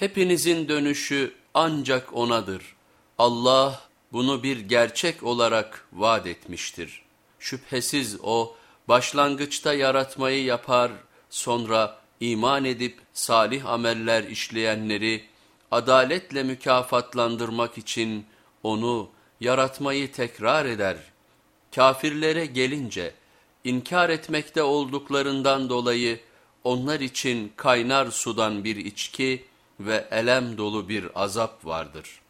Hepinizin dönüşü ancak O'nadır. Allah bunu bir gerçek olarak vaat etmiştir. Şüphesiz O başlangıçta yaratmayı yapar, sonra iman edip salih ameller işleyenleri adaletle mükafatlandırmak için onu yaratmayı tekrar eder. Kafirlere gelince inkar etmekte olduklarından dolayı onlar için kaynar sudan bir içki ve elem dolu bir azap vardır.''